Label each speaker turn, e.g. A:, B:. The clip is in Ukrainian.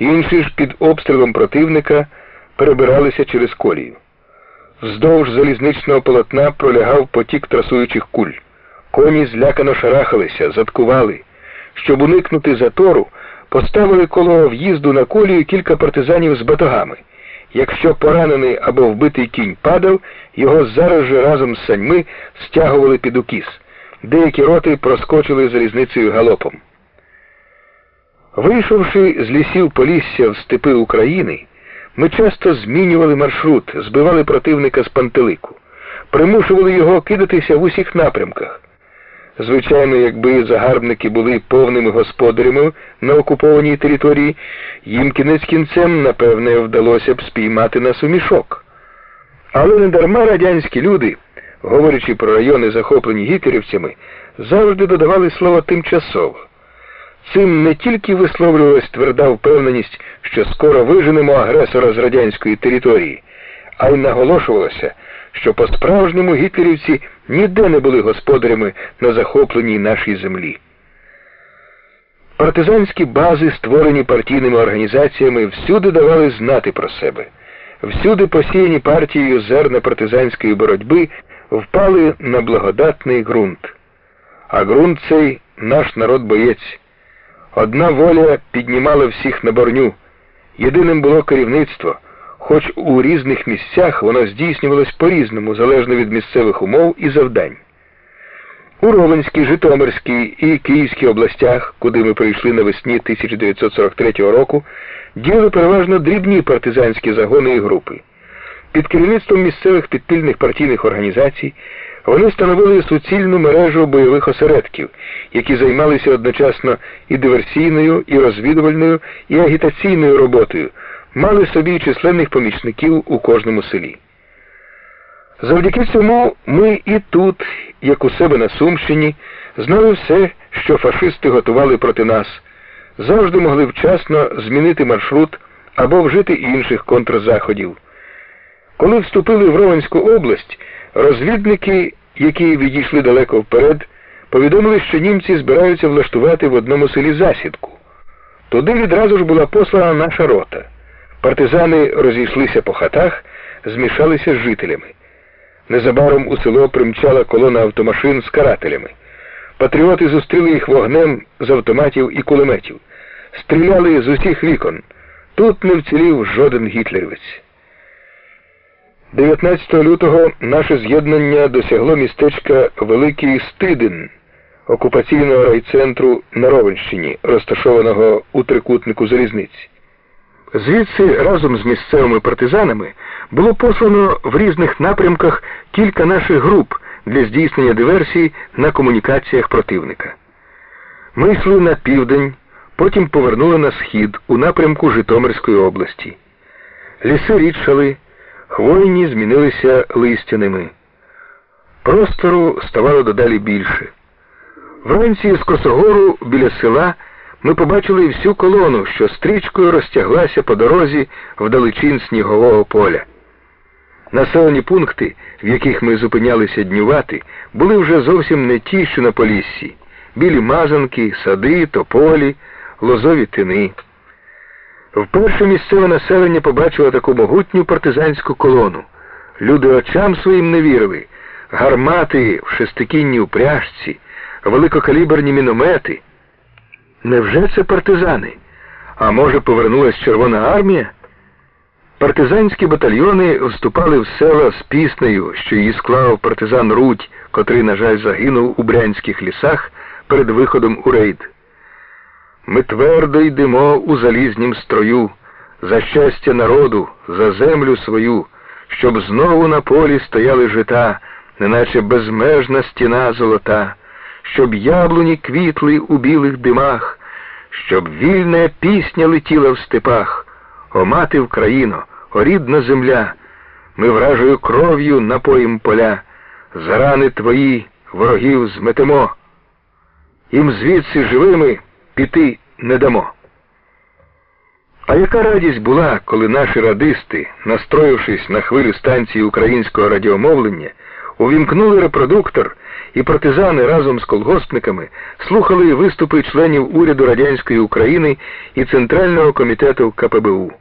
A: інші ж під обстрілом противника перебиралися через колію. Вздовж залізничного полотна пролягав потік трасуючих куль. Коні злякано шарахалися, заткували. Щоб уникнути затору, поставили коло в'їзду на колію кілька партизанів з батогами. Якщо поранений або вбитий кінь падав, його зараз же разом з саньми стягували під укіс. Деякі роти проскочили залізницею галопом. Вийшовши з лісів Полісся в степи України, ми часто змінювали маршрут, збивали противника з пантелику, примушували його кидатися в усіх напрямках. Звичайно, якби загарбники були повними господарями на окупованій території, їм кінець кінцем, напевне, вдалося б спіймати нас у мішок. Але недарма радянські люди, говорячи про райони, захоплені гітлерівцями, завжди додавали слово тимчасово. Цим не тільки висловлювалась тверда впевненість, що скоро виженемо агресора з радянської території, а й наголошувалося, що по-справжньому гітлерівці ніде не були господарями на захопленій нашій землі. Партизанські бази, створені партійними організаціями, всюди давали знати про себе. Всюди посіяні партією зерна партизанської боротьби впали на благодатний ґрунт. А ґрунт цей наш народ боєць. Одна воля піднімала всіх на борню. Єдиним було керівництво, хоч у різних місцях воно здійснювалось по-різному, залежно від місцевих умов і завдань. У Ровенській, Житомирській і Київській областях, куди ми прийшли навесні 1943 року, діяли переважно дрібні партизанські загони і групи. Під керівництвом місцевих підпільних партійних організацій вони становили суцільну мережу бойових осередків, які займалися одночасно і диверсійною, і розвідувальною, і агітаційною роботою, мали собі численних помічників у кожному селі. Завдяки цьому ми і тут, як у себе на Сумщині, знали все, що фашисти готували проти нас, завжди могли вчасно змінити маршрут або вжити інших контрзаходів. Коли вступили в Ровенську область, розвідники, які відійшли далеко вперед, повідомили, що німці збираються влаштувати в одному селі засідку. Туди відразу ж була послана наша рота. Партизани розійшлися по хатах, змішалися з жителями. Незабаром у село примчала колона автомашин з карателями. Патріоти зустріли їх вогнем з автоматів і кулеметів. Стріляли з усіх вікон. Тут не вцілів жоден гітлерівець. 19 лютого наше з'єднання досягло містечка Великий Стидин, окупаційного райцентру на Ровенщині, розташованого у трикутнику залізниці. Звідси разом з місцевими партизанами було послано в різних напрямках кілька наших груп для здійснення диверсій на комунікаціях противника. Ми йшли на південь, потім повернули на схід у напрямку Житомирської області. Ліси рідшали, хвойні змінилися листяними. Простору ставало додалі більше. Вранці з Косогору біля села ми побачили всю колону, що стрічкою розтяглася по дорозі вдалечин снігового поля. Населені пункти, в яких ми зупинялися днювати, були вже зовсім не ті, що на поліссі. Білі мазанки, сади, тополі, лозові тини. Вперше місцеве населення побачило таку могутню партизанську колону. Люди очам своїм не вірили. Гармати в шестикінній упряжці, великокаліберні міномети. Невже це партизани? А може, повернулась Червона армія? Партизанські батальйони вступали в села з піснею, що її склав партизан Рудь, котрий, на жаль, загинув у брянських лісах перед виходом у рейд. Ми твердо йдемо у залізнім строю, за щастя народу, за землю свою, щоб знову на полі стояли жита, неначе безмежна стіна золота щоб яблуні квітли у білих димах, щоб вільна пісня летіла в степах, о мати Вкраїно, о рідна земля, ми вражою кров'ю напоїм поля, за рани твої ворогів зметемо, їм звідси живими піти не дамо. А яка радість була, коли наші радисти, настроївшись на хвилю станції українського радіомовлення, Увімкнули репродуктор, і партизани разом з колгоспниками слухали виступи членів уряду радянської України і Центрального комітету КПБУ.